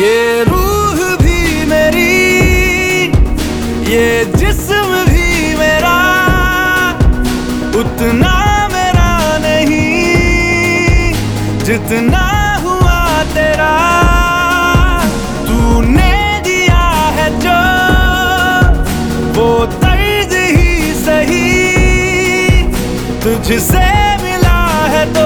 ये रूह भी मेरी ये जिस्म भी मेरा उतना मेरा नहीं जितना तुझसे मिला है तो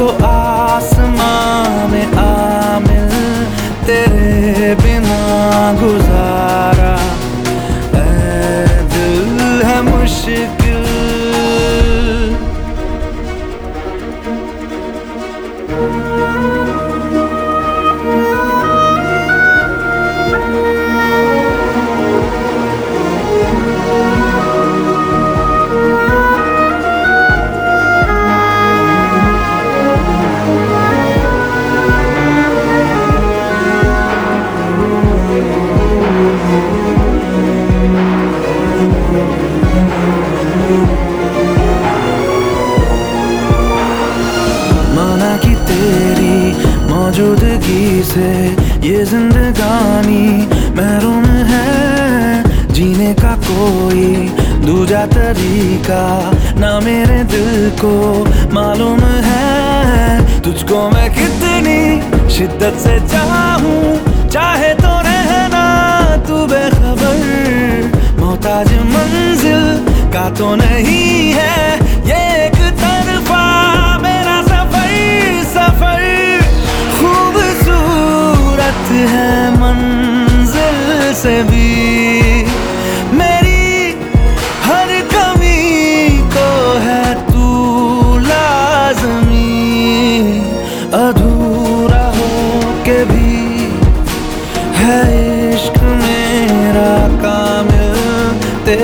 तो आसमां में आमिल तेरे बिना गुजारा। दिल है मुश्किल। माना जिंदगानी महरूम है। जीने का कोई दूजा तरीका ना मेरे दिल को मालूम है। तुझको मैं कितनी शिद्दत से चाहूँ, चाहे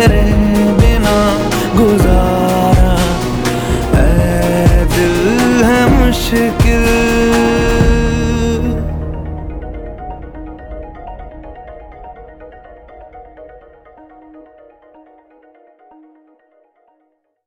तेरे